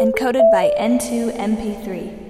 Encoded by N2MP3.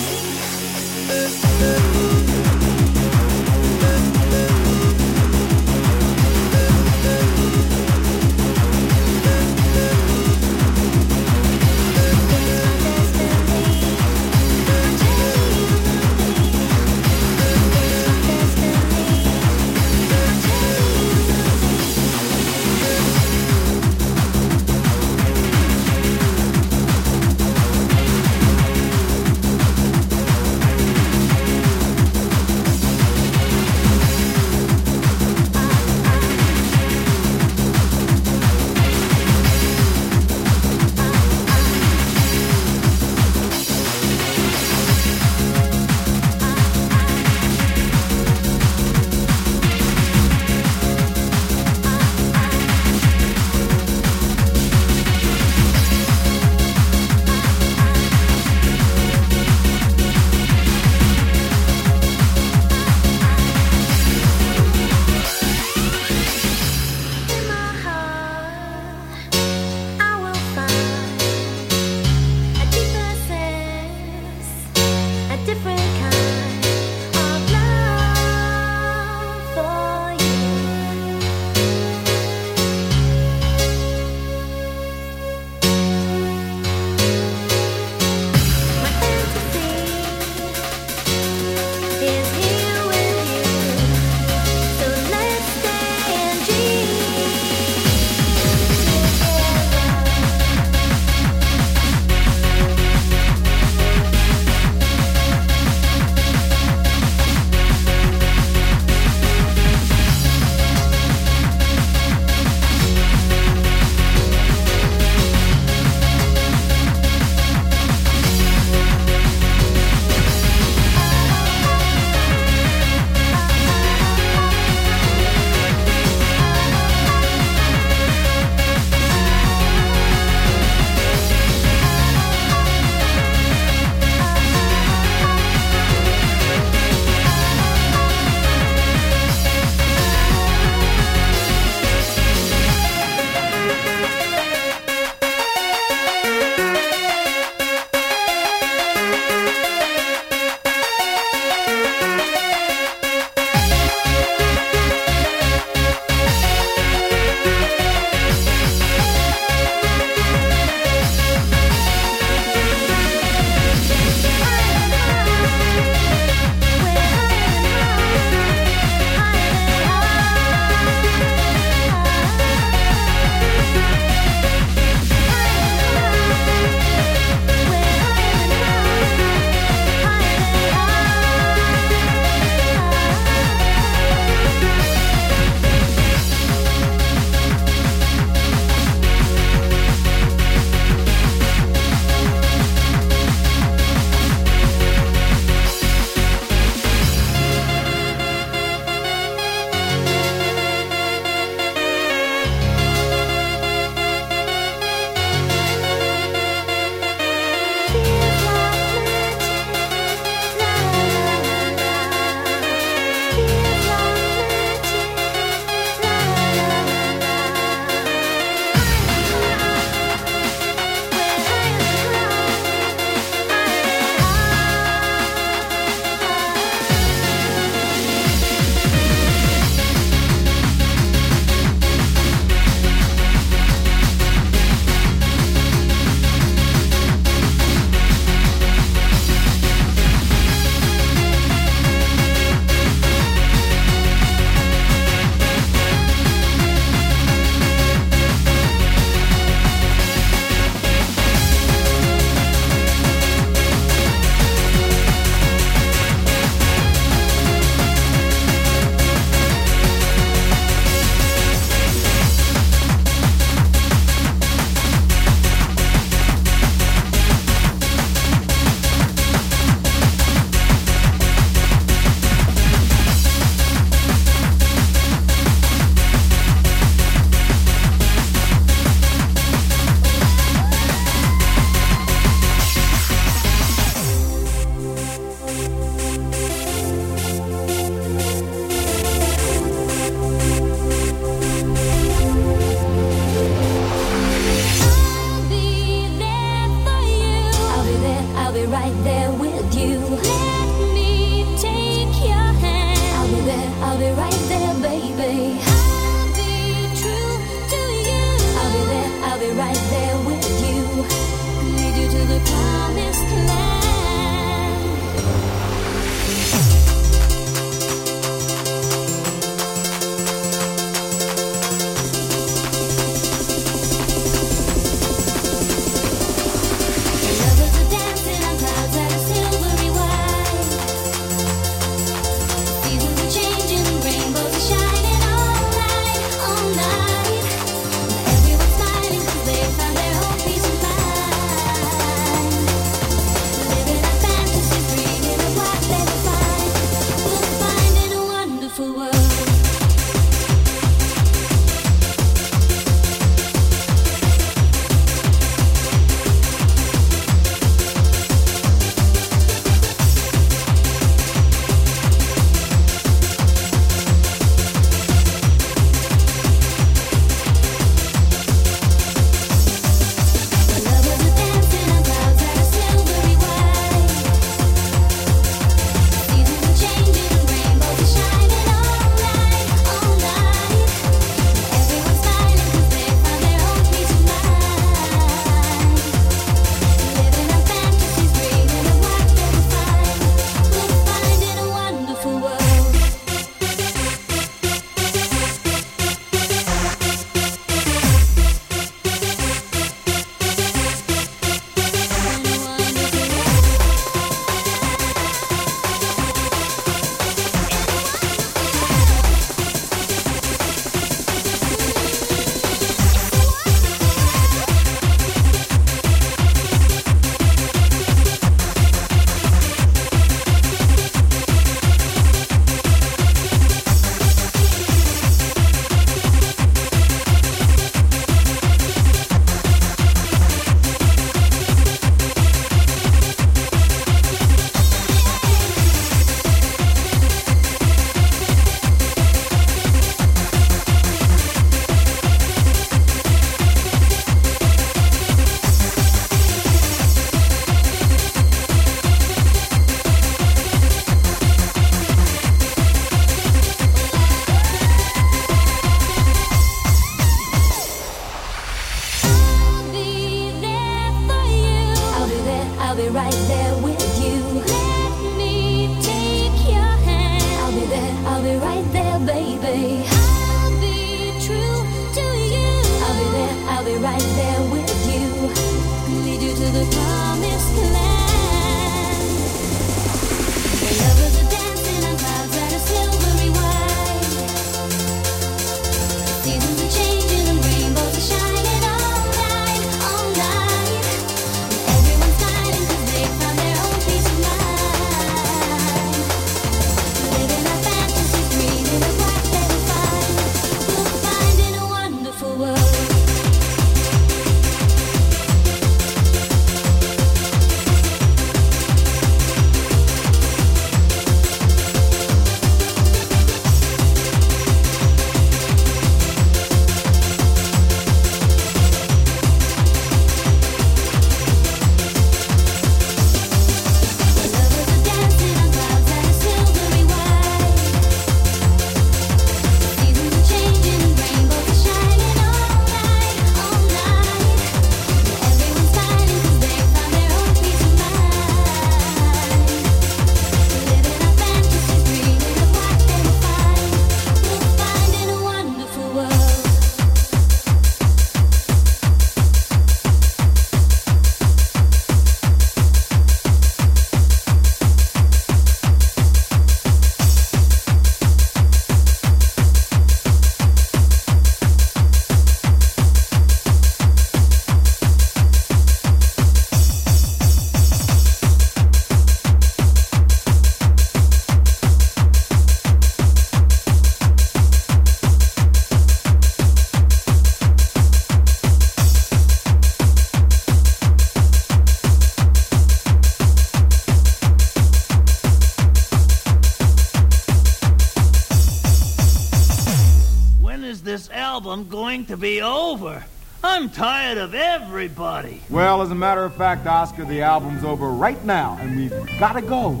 to be over. I'm tired of everybody. Well, as a matter of fact, Oscar, the album's over right now, and we've gotta go.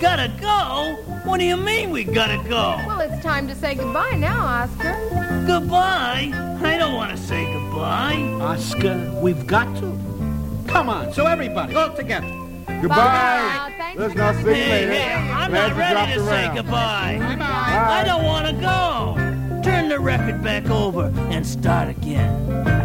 Gotta go? What do you mean we gotta go? Well, it's time to say goodbye now, Oscar. Goodbye? I don't want to say goodbye. Oscar, we've got to. Come on, so everybody, all together. Goodbye. Bye. Let's not coming. see you Hey, later. hey, I'm Glad not ready dropped to say around. goodbye. Bye. I don't want to go. Turn the record back over and start again.